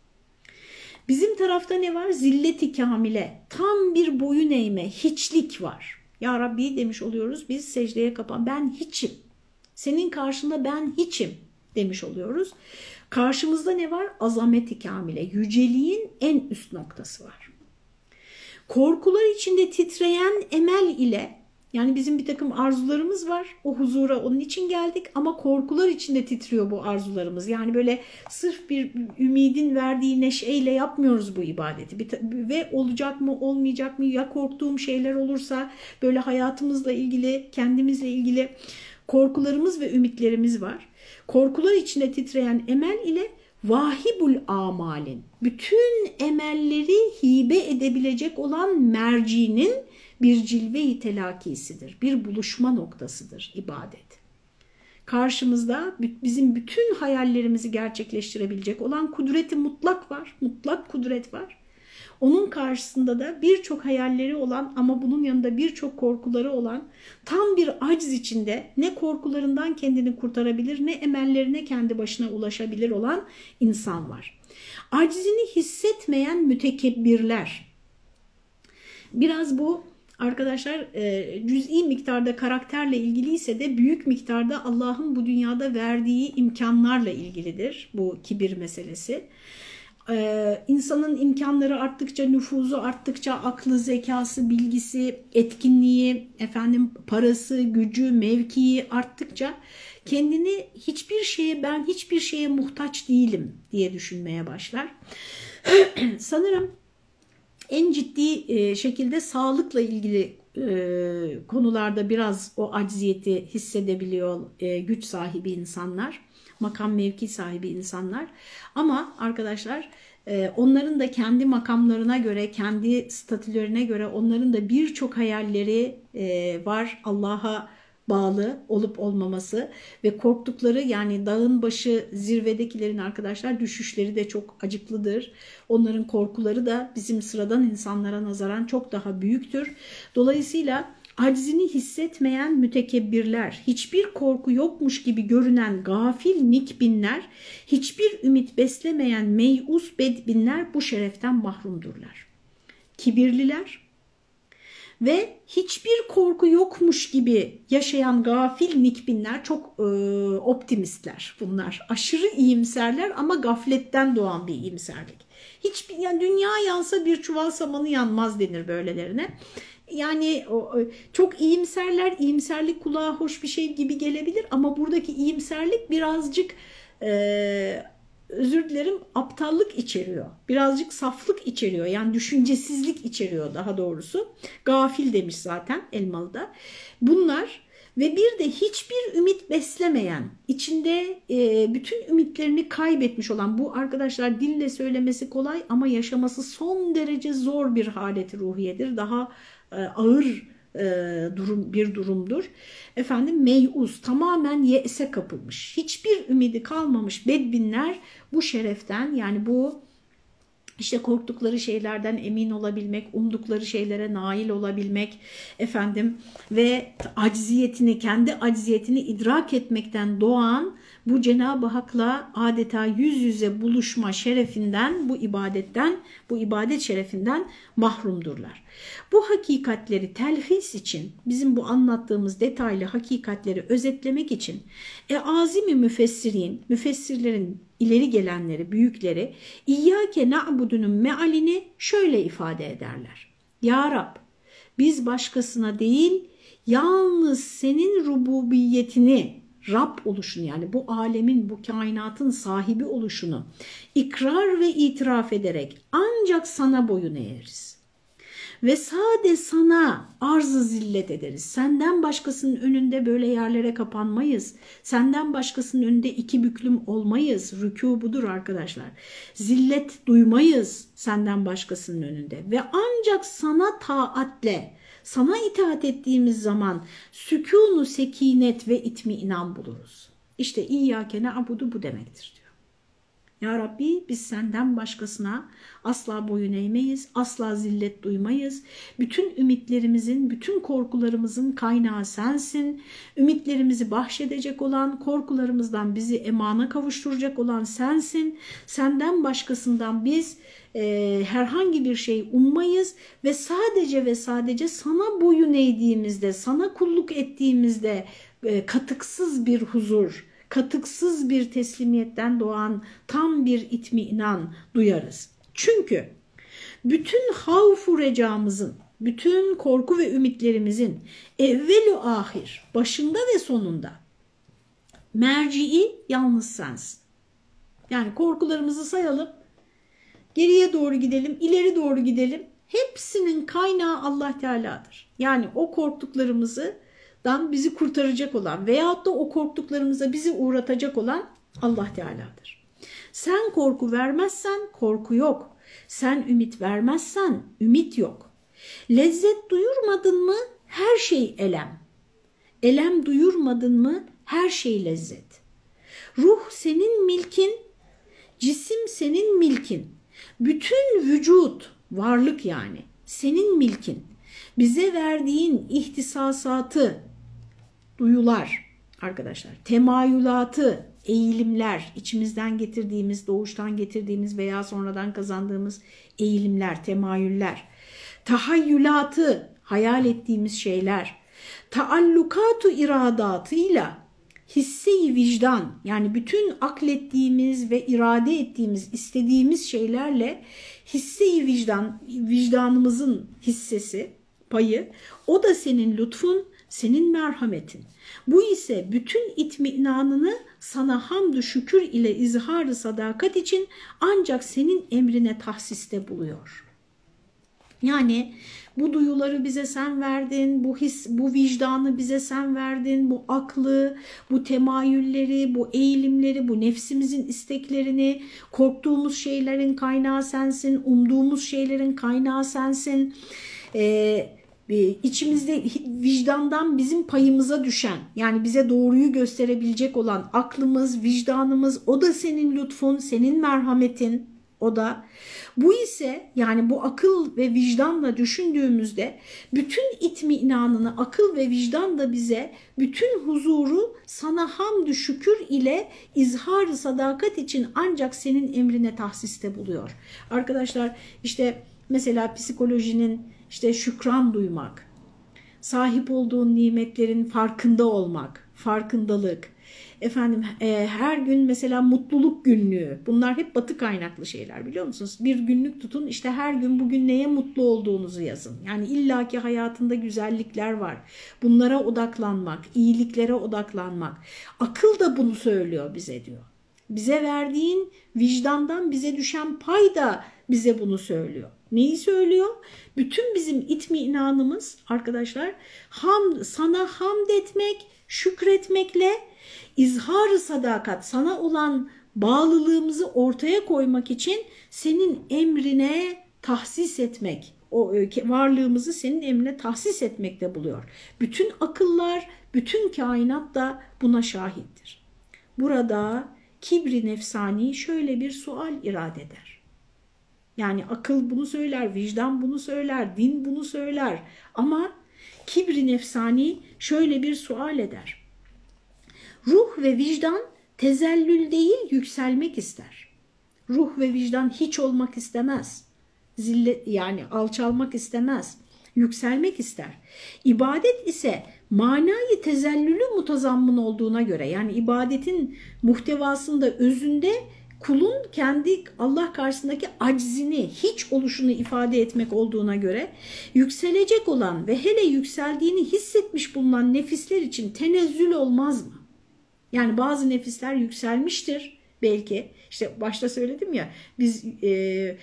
Bizim tarafta ne var? Zilleti kamile. Tam bir boyun eğme, hiçlik var. Ya Rabbi demiş oluyoruz biz secdeye kapan. Ben hiçim. Senin karşında ben hiçim demiş oluyoruz. Karşımızda ne var? Azameti kamile. Yüceliğin en üst noktası var. Korkular içinde titreyen emel ile yani bizim bir takım arzularımız var. O huzura onun için geldik ama korkular içinde titriyor bu arzularımız. Yani böyle sırf bir ümidin verdiği neşeyle yapmıyoruz bu ibadeti. Ve olacak mı olmayacak mı ya korktuğum şeyler olursa böyle hayatımızla ilgili kendimizle ilgili korkularımız ve ümitlerimiz var. Korkular içinde titreyen emel ile vahibul amalin bütün emelleri hibe edebilecek olan mercinin bir cilve-i telakisidir, bir buluşma noktasıdır ibadet. Karşımızda bizim bütün hayallerimizi gerçekleştirebilecek olan kudreti mutlak var, mutlak kudret var. Onun karşısında da birçok hayalleri olan ama bunun yanında birçok korkuları olan tam bir aciz içinde ne korkularından kendini kurtarabilir ne emellerine kendi başına ulaşabilir olan insan var. Acizini hissetmeyen mütekebbirler. Biraz bu arkadaşlar e, cüz'i miktarda karakterle ilgiliyse de büyük miktarda Allah'ın bu dünyada verdiği imkanlarla ilgilidir bu kibir meselesi. Ee, insanın imkanları arttıkça, nüfuzu arttıkça, aklı, zekası, bilgisi, etkinliği, efendim parası, gücü, mevkii arttıkça kendini hiçbir şeye ben hiçbir şeye muhtaç değilim diye düşünmeye başlar. Sanırım en ciddi e, şekilde sağlıkla ilgili e, konularda biraz o acziyeti hissedebiliyor e, güç sahibi insanlar, makam mevki sahibi insanlar. Ama arkadaşlar onların da kendi makamlarına göre, kendi statülerine göre onların da birçok hayalleri var Allah'a bağlı olup olmaması ve korktukları yani dağın başı zirvedekilerin arkadaşlar düşüşleri de çok acıklıdır. Onların korkuları da bizim sıradan insanlara nazaran çok daha büyüktür. Dolayısıyla aczini hissetmeyen mütekebbirler, hiçbir korku yokmuş gibi görünen gafil nikbinler, hiçbir ümit beslemeyen meyus bedbinler bu şereften mahrumdurlar. Kibirliler, ve hiçbir korku yokmuş gibi yaşayan gafil nikbinler çok e, optimistler bunlar. Aşırı iyimserler ama gafletten doğan bir iyimserlik. Hiçbir yani dünya yansa bir çuval samanı yanmaz denir böylelerine. Yani o, çok iyimserler, iyimserlik kulağa hoş bir şey gibi gelebilir ama buradaki iyimserlik birazcık e, özür dilerim aptallık içeriyor. Birazcık saflık içeriyor. Yani düşüncesizlik içeriyor daha doğrusu. Gafil demiş zaten Elmalı'da. Bunlar ve bir de hiçbir ümit beslemeyen, içinde e, bütün ümitlerini kaybetmiş olan bu arkadaşlar dille söylemesi kolay ama yaşaması son derece zor bir haleti ruhiyedir. Daha e, ağır e, durum bir durumdur. Efendim meyuz tamamen yese kapılmış. Hiçbir ümidi kalmamış bedbinler bu şereften yani bu işte korktukları şeylerden emin olabilmek, umdukları şeylere nail olabilmek efendim ve acziyetini, kendi acziyetini idrak etmekten doğan bu Cenab-ı Hak'la adeta yüz yüze buluşma şerefinden, bu ibadetten, bu ibadet şerefinden mahrumdurlar. Bu hakikatleri telhis için, bizim bu anlattığımız detaylı hakikatleri özetlemek için e azimi müfessirin, müfessirlerin ileri gelenleri, büyükleri İyyâke na'budunun mealini şöyle ifade ederler. Ya Rab biz başkasına değil yalnız senin rububiyetini Rab oluşunu yani bu alemin, bu kainatın sahibi oluşunu ikrar ve itiraf ederek ancak sana boyun eğeriz ve sade sana arzı zillet ederiz. Senden başkasının önünde böyle yerlere kapanmayız. Senden başkasının önünde iki büklüm olmayız. Rükû budur arkadaşlar. Zillet duymayız senden başkasının önünde. Ve ancak sana taatle, sana itaat ettiğimiz zaman sükûnu sekinet ve itmi inan buluruz. İşte İyyâke abudu bu demektir. Ya Rabbi biz senden başkasına asla boyun eğmeyiz, asla zillet duymayız. Bütün ümitlerimizin, bütün korkularımızın kaynağı sensin. Ümitlerimizi bahşedecek olan, korkularımızdan bizi emana kavuşturacak olan sensin. Senden başkasından biz e, herhangi bir şey ummayız ve sadece ve sadece sana boyun eğdiğimizde, sana kulluk ettiğimizde e, katıksız bir huzur, katıksız bir teslimiyetten doğan tam bir itmi inan duyarız. Çünkü bütün havfu recamızın, bütün korku ve ümitlerimizin evvelü ahir, başında ve sonunda merci'i yalnız sensin. Yani korkularımızı sayalım, geriye doğru gidelim, ileri doğru gidelim. Hepsinin kaynağı Allah Teala'dır. Yani o korktuklarımızdan bizi kurtaracak olan veyahut da o korktuklarımıza bizi uğratacak olan Allah Teala'dır. Sen korku vermezsen korku yok. Sen ümit vermezsen ümit yok. Lezzet duyurmadın mı her şey elem. Elem duyurmadın mı her şey lezzet. Ruh senin milkin, cisim senin milkin. Bütün vücut, varlık yani senin milkin. Bize verdiğin ihtisasatı, duyular arkadaşlar, temayülatı, eğilimler, içimizden getirdiğimiz, doğuştan getirdiğimiz veya sonradan kazandığımız eğilimler, temayüller, tahayyülatı, hayal ettiğimiz şeyler, taallukatu iradatıyla hissi vicdan yani bütün aklettiğimiz ve irade ettiğimiz, istediğimiz şeylerle hissi vicdan, vicdanımızın hissesi, payı o da senin lütfun, senin merhametin. Bu ise bütün itminanını sana hamdü şükür ile izharı sadakat için ancak senin emrine tahsiste buluyor. Yani bu duyuları bize sen verdin, bu his, bu vicdanı bize sen verdin, bu aklı, bu temayülleri, bu eğilimleri, bu nefsimizin isteklerini, korktuğumuz şeylerin kaynağı sensin, umduğumuz şeylerin kaynağı sensin. Ee, içimizde vicdandan bizim payımıza düşen yani bize doğruyu gösterebilecek olan aklımız, vicdanımız o da senin lütfun, senin merhametin o da. Bu ise yani bu akıl ve vicdanla düşündüğümüzde bütün itminanını akıl ve vicdan da bize bütün huzuru sana hamdü şükür ile izhar sadakat için ancak senin emrine tahsiste buluyor. Arkadaşlar işte mesela psikolojinin işte şükran duymak, sahip olduğun nimetlerin farkında olmak, farkındalık, efendim e, her gün mesela mutluluk günlüğü bunlar hep batı kaynaklı şeyler biliyor musunuz? Bir günlük tutun işte her gün bugün neye mutlu olduğunuzu yazın. Yani illaki hayatında güzellikler var. Bunlara odaklanmak, iyiliklere odaklanmak. Akıl da bunu söylüyor bize diyor. Bize verdiğin vicdandan bize düşen pay da bize bunu söylüyor. Neyi söylüyor? Bütün bizim itminanımız arkadaşlar ham, sana hamd etmek, şükretmekle izhar sadakat sana olan bağlılığımızı ortaya koymak için senin emrine tahsis etmek, o varlığımızı senin emrine tahsis etmekte buluyor. Bütün akıllar, bütün kainat da buna şahittir. Burada kibri nefsani şöyle bir sual irade eder. Yani akıl bunu söyler, vicdan bunu söyler, din bunu söyler ama kibri nefsani şöyle bir sual eder. Ruh ve vicdan tezellül değil yükselmek ister. Ruh ve vicdan hiç olmak istemez. Zille, yani alçalmak istemez. Yükselmek ister. İbadet ise manayı tezellülü mutazammın olduğuna göre yani ibadetin muhtevasında özünde kulun kendi Allah karşısındaki aczini, hiç oluşunu ifade etmek olduğuna göre yükselecek olan ve hele yükseldiğini hissetmiş bulunan nefisler için tenezzül olmaz mı? Yani bazı nefisler yükselmiştir belki. İşte başta söyledim ya biz e,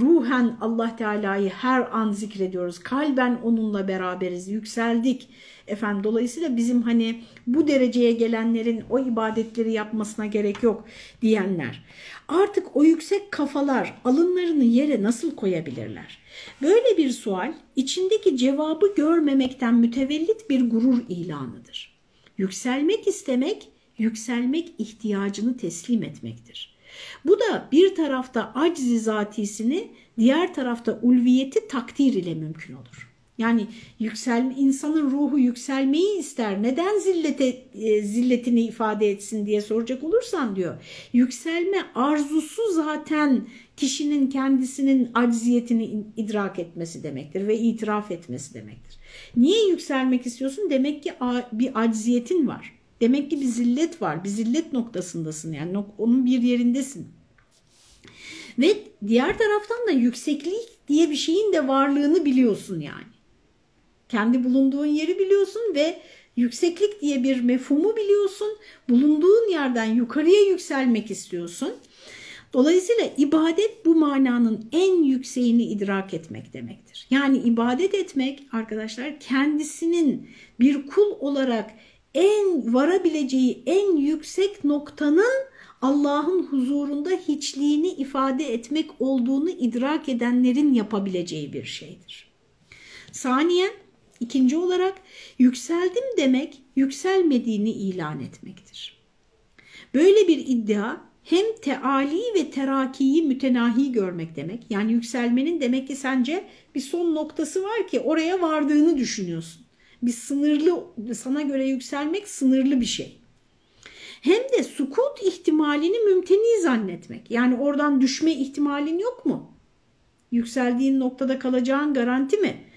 ruhen Allah Teala'yı her an zikrediyoruz. Kalben onunla beraberiz, yükseldik. Efendim dolayısıyla bizim hani bu dereceye gelenlerin o ibadetleri yapmasına gerek yok diyenler. Artık o yüksek kafalar alınlarını yere nasıl koyabilirler? Böyle bir sual içindeki cevabı görmemekten mütevellit bir gurur ilanıdır. Yükselmek istemek yükselmek ihtiyacını teslim etmektir. Bu da bir tarafta aczi zatisini, diğer tarafta ulviyeti takdir ile mümkün olur. Yani yükselme, insanın ruhu yükselmeyi ister. Neden zillete, e, zilletini ifade etsin diye soracak olursan diyor. Yükselme arzusu zaten kişinin kendisinin acziyetini idrak etmesi demektir ve itiraf etmesi demektir. Niye yükselmek istiyorsun? Demek ki bir acziyetin var. Demek ki bir zillet var. Bir zillet noktasındasın yani onun bir yerindesin. Ve diğer taraftan da yükseklik diye bir şeyin de varlığını biliyorsun yani. Kendi bulunduğun yeri biliyorsun ve yükseklik diye bir mefhumu biliyorsun. Bulunduğun yerden yukarıya yükselmek istiyorsun. Dolayısıyla ibadet bu mananın en yükseğini idrak etmek demektir. Yani ibadet etmek arkadaşlar kendisinin bir kul olarak en varabileceği en yüksek noktanın Allah'ın huzurunda hiçliğini ifade etmek olduğunu idrak edenlerin yapabileceği bir şeydir. Saniyen, ikinci olarak yükseldim demek yükselmediğini ilan etmektir. Böyle bir iddia hem teali ve terakiyi mütenahi görmek demek. Yani yükselmenin demek ki sence bir son noktası var ki oraya vardığını düşünüyorsun bir sınırlı sana göre yükselmek sınırlı bir şey. Hem de sukut ihtimalini mümteni zannetmek. Yani oradan düşme ihtimalin yok mu? Yükseldiğin noktada kalacağın garanti mi?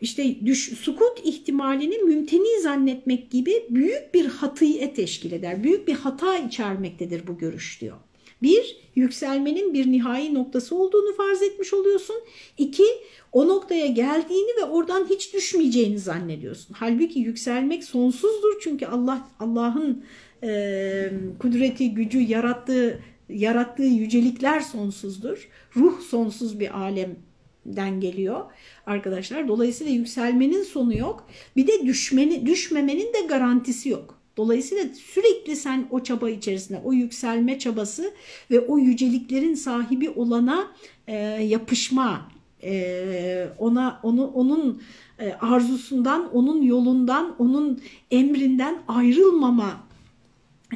işte düş, sukut ihtimalini mümteni zannetmek gibi büyük bir hatıyı teşkil eder. Büyük bir hata içermektedir bu görüş diyor. Bir, yükselmenin bir nihai noktası olduğunu farz etmiş oluyorsun. İki, o noktaya geldiğini ve oradan hiç düşmeyeceğini zannediyorsun. Halbuki yükselmek sonsuzdur çünkü Allah Allah'ın e, kudreti, gücü, yarattığı yarattığı yücelikler sonsuzdur. Ruh sonsuz bir alemden geliyor arkadaşlar. Dolayısıyla yükselmenin sonu yok. Bir de düşmeni, düşmemenin de garantisi yok. Dolayısıyla sürekli sen o çaba içerisinde, o yükselme çabası ve o yüceliklerin sahibi olana e, yapışma, e, ona onu onun e, arzusundan, onun yolundan, onun emrinden ayrılmama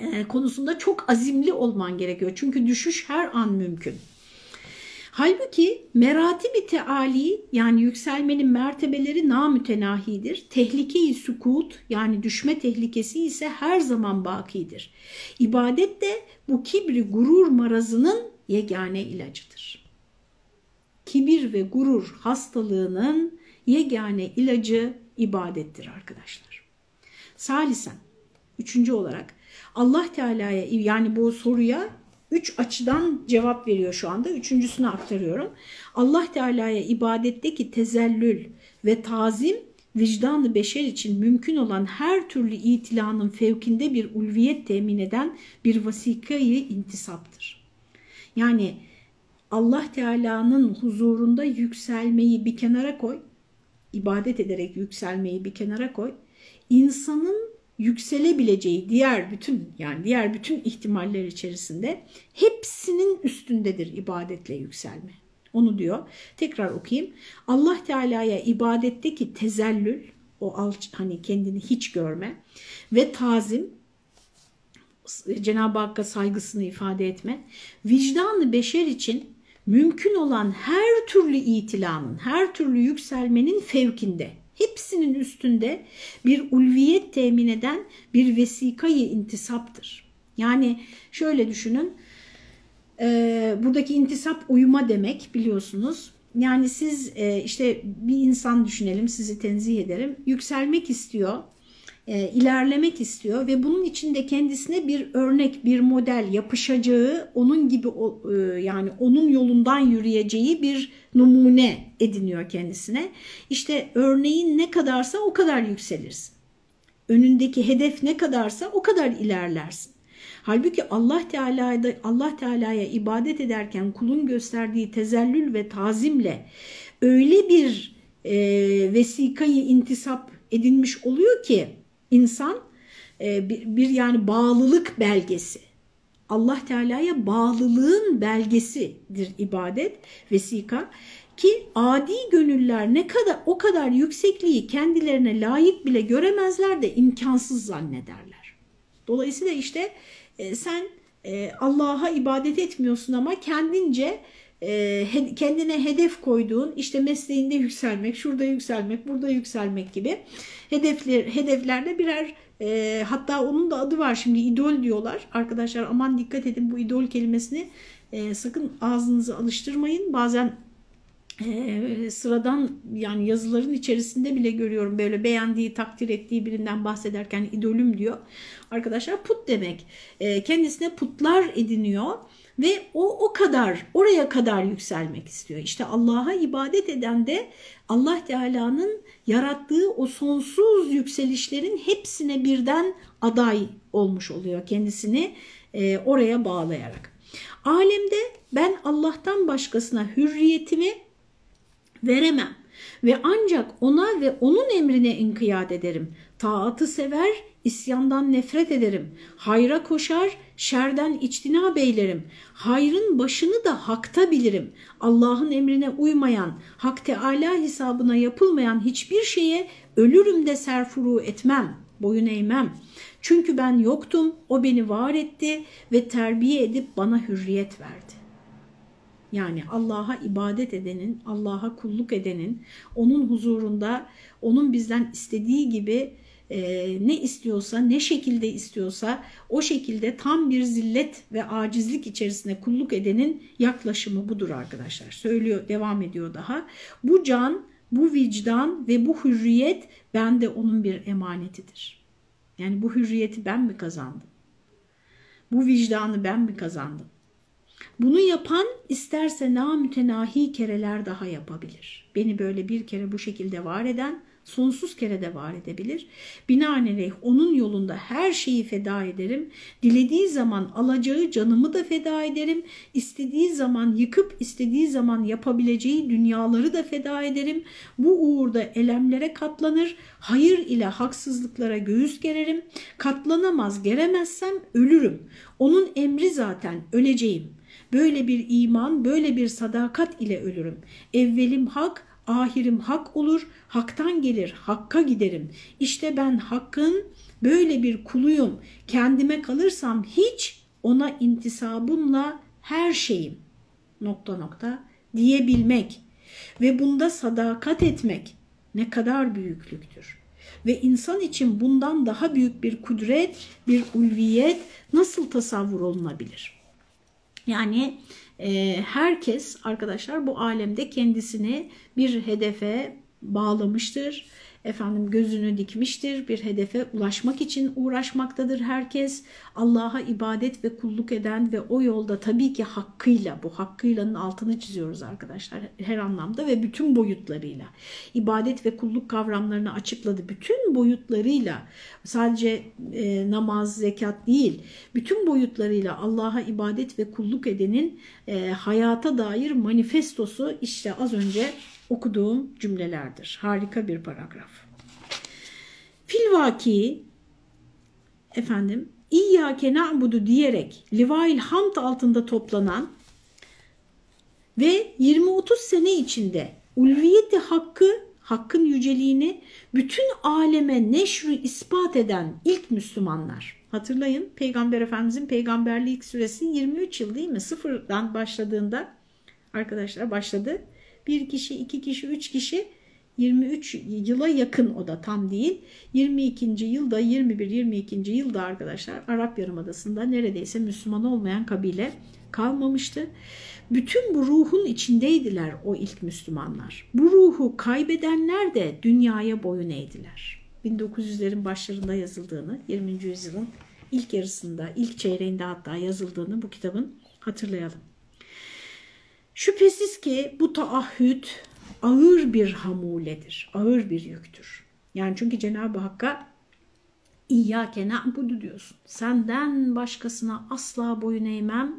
e, konusunda çok azimli olman gerekiyor. Çünkü düşüş her an mümkün. Halbuki meratibi teali yani yükselmenin mertebeleri namütenahidir. Tehlikeyi sukut yani düşme tehlikesi ise her zaman bakidir. İbadet de bu kibri gurur marazının yegane ilacıdır. Kibir ve gurur hastalığının yegane ilacı ibadettir arkadaşlar. Salisen, üçüncü olarak Allah Teala'ya yani bu soruya üç açıdan cevap veriyor şu anda. Üçüncüsünü aktarıyorum. Allah Teala'ya ibadetteki tezellül ve tazim vicdanı beşer için mümkün olan her türlü itilanın fevkinde bir ulviyet temin eden bir vasikayı intisaptır. Yani Allah Teala'nın huzurunda yükselmeyi bir kenara koy, ibadet ederek yükselmeyi bir kenara koy. İnsanın yükselebileceği diğer bütün yani diğer bütün ihtimaller içerisinde hepsinin üstündedir ibadetle yükselme. Onu diyor. Tekrar okuyayım. Allah Teala'ya ibadetteki tezellül, o alç, hani kendini hiç görme ve tazim, Cenab-ı Hakk'a saygısını ifade etme, vicdanı beşer için mümkün olan her türlü itilanın, her türlü yükselmenin fevkinde hepsinin üstünde bir ulviyet temin eden bir vesikayı intisaptır. Yani şöyle düşünün, e, buradaki intisap uyuma demek biliyorsunuz. Yani siz e, işte bir insan düşünelim, sizi tenzih ederim, yükselmek istiyor e, ilerlemek istiyor ve bunun içinde kendisine bir örnek, bir model yapışacağı, onun gibi e, yani onun yolundan yürüyeceği bir numune ediniyor kendisine. İşte örneğin ne kadarsa o kadar yükselirsin. Önündeki hedef ne kadarsa o kadar ilerlersin. Halbuki Allah Teala'da Allah Teala'ya ibadet ederken kulun gösterdiği tezellül ve tazimle öyle bir e, vesikayı intisap edinmiş oluyor ki insan e, bir, yani bağlılık belgesi. Allah Teala'ya bağlılığın belgesidir ibadet, vesika ki adi gönüller ne kadar o kadar yüksekliği kendilerine layık bile göremezler de imkansız zannederler. Dolayısıyla işte e, sen e, Allah'a ibadet etmiyorsun ama kendince kendine hedef koyduğun işte mesleğinde yükselmek, şurada yükselmek, burada yükselmek gibi hedefler, hedeflerde birer e, hatta onun da adı var şimdi idol diyorlar. Arkadaşlar aman dikkat edin bu idol kelimesini e, sakın ağzınızı alıştırmayın. Bazen e, sıradan yani yazıların içerisinde bile görüyorum böyle beğendiği, takdir ettiği birinden bahsederken idolüm diyor. Arkadaşlar put demek. E, kendisine putlar ediniyor ve o o kadar oraya kadar yükselmek istiyor. İşte Allah'a ibadet eden de Allah Teala'nın yarattığı o sonsuz yükselişlerin hepsine birden aday olmuş oluyor kendisini e, oraya bağlayarak. Alemde ben Allah'tan başkasına hürriyetimi veremem ve ancak ona ve onun emrine inkiyat ederim. Taatı sever, isyandan nefret ederim. Hayra koşar, şerden içtina beylerim. Hayrın başını da hakta bilirim. Allah'ın emrine uymayan, Hak Teala hesabına yapılmayan hiçbir şeye ölürüm de serfuru etmem, boyun eğmem. Çünkü ben yoktum, o beni var etti ve terbiye edip bana hürriyet verdi. Yani Allah'a ibadet edenin, Allah'a kulluk edenin, onun huzurunda onun bizden istediği gibi e, ne istiyorsa, ne şekilde istiyorsa o şekilde tam bir zillet ve acizlik içerisinde kulluk edenin yaklaşımı budur arkadaşlar. Söylüyor, devam ediyor daha. Bu can bu vicdan ve bu hürriyet bende onun bir emanetidir. Yani bu hürriyeti ben mi kazandım? Bu vicdanı ben mi kazandım? Bunu yapan isterse namütenahi kereler daha yapabilir. Beni böyle bir kere bu şekilde var eden sonsuz kere de var edebilir. Binaenaleyh onun yolunda her şeyi feda ederim. Dilediği zaman alacağı canımı da feda ederim. İstediği zaman yıkıp istediği zaman yapabileceği dünyaları da feda ederim. Bu uğurda elemlere katlanır. Hayır ile haksızlıklara göğüs gererim. Katlanamaz geremezsem ölürüm. Onun emri zaten öleceğim. Böyle bir iman, böyle bir sadakat ile ölürüm. Evvelim hak, ahirim hak olur, haktan gelir, hakka giderim. İşte ben hakkın böyle bir kuluyum. Kendime kalırsam hiç ona intisabımla her şeyim nokta nokta diyebilmek ve bunda sadakat etmek ne kadar büyüklüktür. Ve insan için bundan daha büyük bir kudret, bir ulviyet nasıl tasavvur olunabilir? Yani herkes arkadaşlar bu alemde kendisini bir hedefe bağlamıştır. Efendim gözünü dikmiştir. Bir hedefe ulaşmak için uğraşmaktadır herkes. Allah'a ibadet ve kulluk eden ve o yolda tabii ki hakkıyla, bu hakkıylanın altını çiziyoruz arkadaşlar her anlamda ve bütün boyutlarıyla. ibadet ve kulluk kavramlarını açıkladı. Bütün boyutlarıyla sadece e, namaz, zekat değil, bütün boyutlarıyla Allah'a ibadet ve kulluk edenin e, hayata dair manifestosu işte az önce okuduğum cümlelerdir. Harika bir paragraf. Filvaki efendim İyyâke na'budu diyerek Livail Hamd altında toplanan ve 20-30 sene içinde ulviyeti hakkı, hakkın yüceliğini bütün aleme neşrü ispat eden ilk Müslümanlar. Hatırlayın Peygamber Efendimizin peygamberlik süresi 23 yıl değil mi? Sıfırdan başladığında arkadaşlar başladı bir kişi, iki kişi, üç kişi 23 yıla yakın o da tam değil. 22. yılda 21-22. yılda arkadaşlar Arap Yarımadası'nda neredeyse Müslüman olmayan kabile kalmamıştı. Bütün bu ruhun içindeydiler o ilk Müslümanlar. Bu ruhu kaybedenler de dünyaya boyun eğdiler. 1900'lerin başlarında yazıldığını, 20. yüzyılın ilk yarısında, ilk çeyreğinde hatta yazıldığını bu kitabın hatırlayalım. Şüphesiz ki bu taahhüt ağır bir hamuledir, ağır bir yüktür. Yani çünkü Cenab-ı Hakk'a İyyâke na'budu diyorsun. Senden başkasına asla boyun eğmem.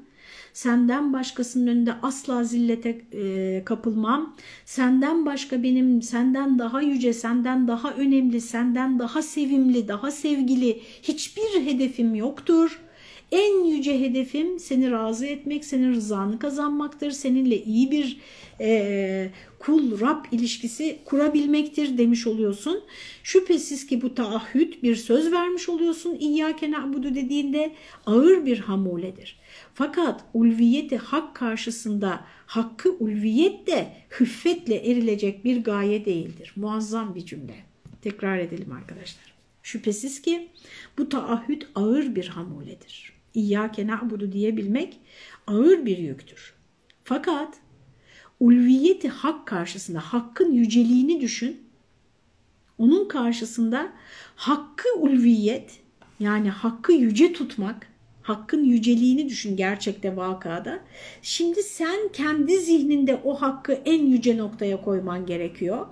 Senden başkasının önünde asla zillete e, kapılmam. Senden başka benim senden daha yüce, senden daha önemli, senden daha sevimli, daha sevgili hiçbir hedefim yoktur. En yüce hedefim seni razı etmek, senin rızanı kazanmaktır. Seninle iyi bir e, kul Rab ilişkisi kurabilmektir demiş oluyorsun. Şüphesiz ki bu taahhüt bir söz vermiş oluyorsun. İyyâke na'budu dediğinde ağır bir hamuledir. Fakat ulviyeti hak karşısında hakkı ulviyet de hıffetle erilecek bir gaye değildir. Muazzam bir cümle. Tekrar edelim arkadaşlar. Şüphesiz ki bu taahhüt ağır bir hamuledir. İyyâke na'budu diyebilmek ağır bir yüktür. Fakat ulviyeti hak karşısında hakkın yüceliğini düşün. Onun karşısında hakkı ulviyet yani hakkı yüce tutmak, hakkın yüceliğini düşün gerçekte vakada. Şimdi sen kendi zihninde o hakkı en yüce noktaya koyman gerekiyor.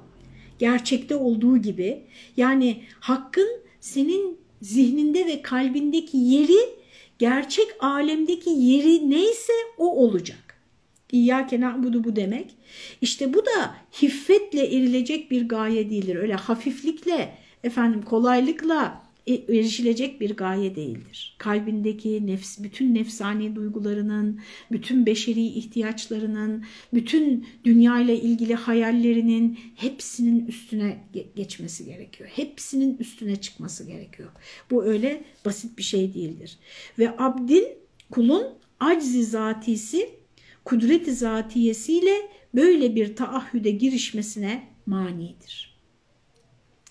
Gerçekte olduğu gibi. Yani hakkın senin zihninde ve kalbindeki yeri gerçek alemdeki yeri neyse o olacak. İyyâke na'budu bu demek. İşte bu da hiffetle erilecek bir gaye değildir. Öyle hafiflikle, efendim kolaylıkla erişilecek bir gaye değildir. Kalbindeki nefs, bütün nefsani duygularının, bütün beşeri ihtiyaçlarının, bütün dünya ile ilgili hayallerinin hepsinin üstüne geçmesi gerekiyor. Hepsinin üstüne çıkması gerekiyor. Bu öyle basit bir şey değildir. Ve abdin, kulun aczi zatisi, kudreti zatiyesiyle böyle bir taahhüde girişmesine manidir.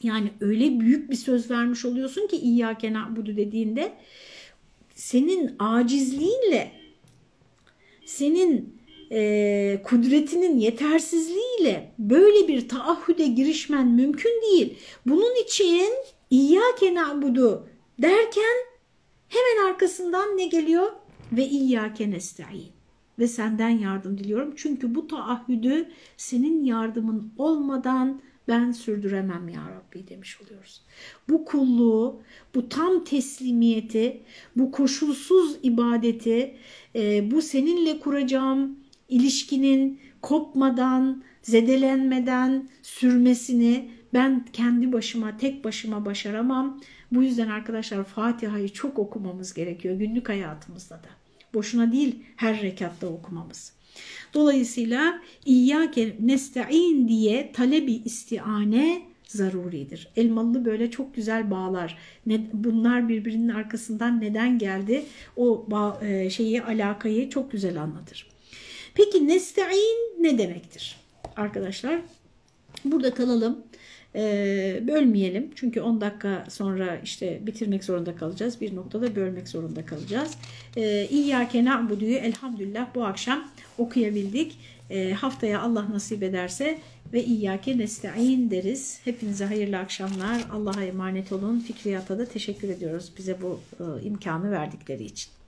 Yani öyle büyük bir söz vermiş oluyorsun ki İyyâke na'budu dediğinde senin acizliğinle senin e, kudretinin yetersizliğiyle böyle bir taahhüde girişmen mümkün değil. Bunun için İyyâke na'budu derken hemen arkasından ne geliyor? Ve İyyâke nesta'in ve senden yardım diliyorum. Çünkü bu taahhüdü senin yardımın olmadan ben sürdüremem ya Rabbi demiş oluyoruz. Bu kulluğu, bu tam teslimiyeti, bu koşulsuz ibadeti, e, bu seninle kuracağım ilişkinin kopmadan, zedelenmeden sürmesini ben kendi başıma, tek başıma başaramam. Bu yüzden arkadaşlar Fatiha'yı çok okumamız gerekiyor günlük hayatımızda da. Boşuna değil her rekatta okumamız. Dolayısıyla İyyâke nesta'in diye talebi istiane zaruridir. Elmalı böyle çok güzel bağlar. Bunlar birbirinin arkasından neden geldi? O e, şeyi alakayı çok güzel anlatır. Peki nesta'in ne demektir? Arkadaşlar burada kalalım. Ee, bölmeyelim çünkü 10 dakika sonra işte bitirmek zorunda kalacağız. Bir noktada bölmek zorunda kalacağız. Ee, İyyâke na'budu'yu elhamdülillah bu akşam okuyabildik. Ee, haftaya Allah nasip ederse ve İyyâke nesta'in deriz. Hepinize hayırlı akşamlar. Allah'a emanet olun. Fikriyata da teşekkür ediyoruz bize bu e, imkanı verdikleri için.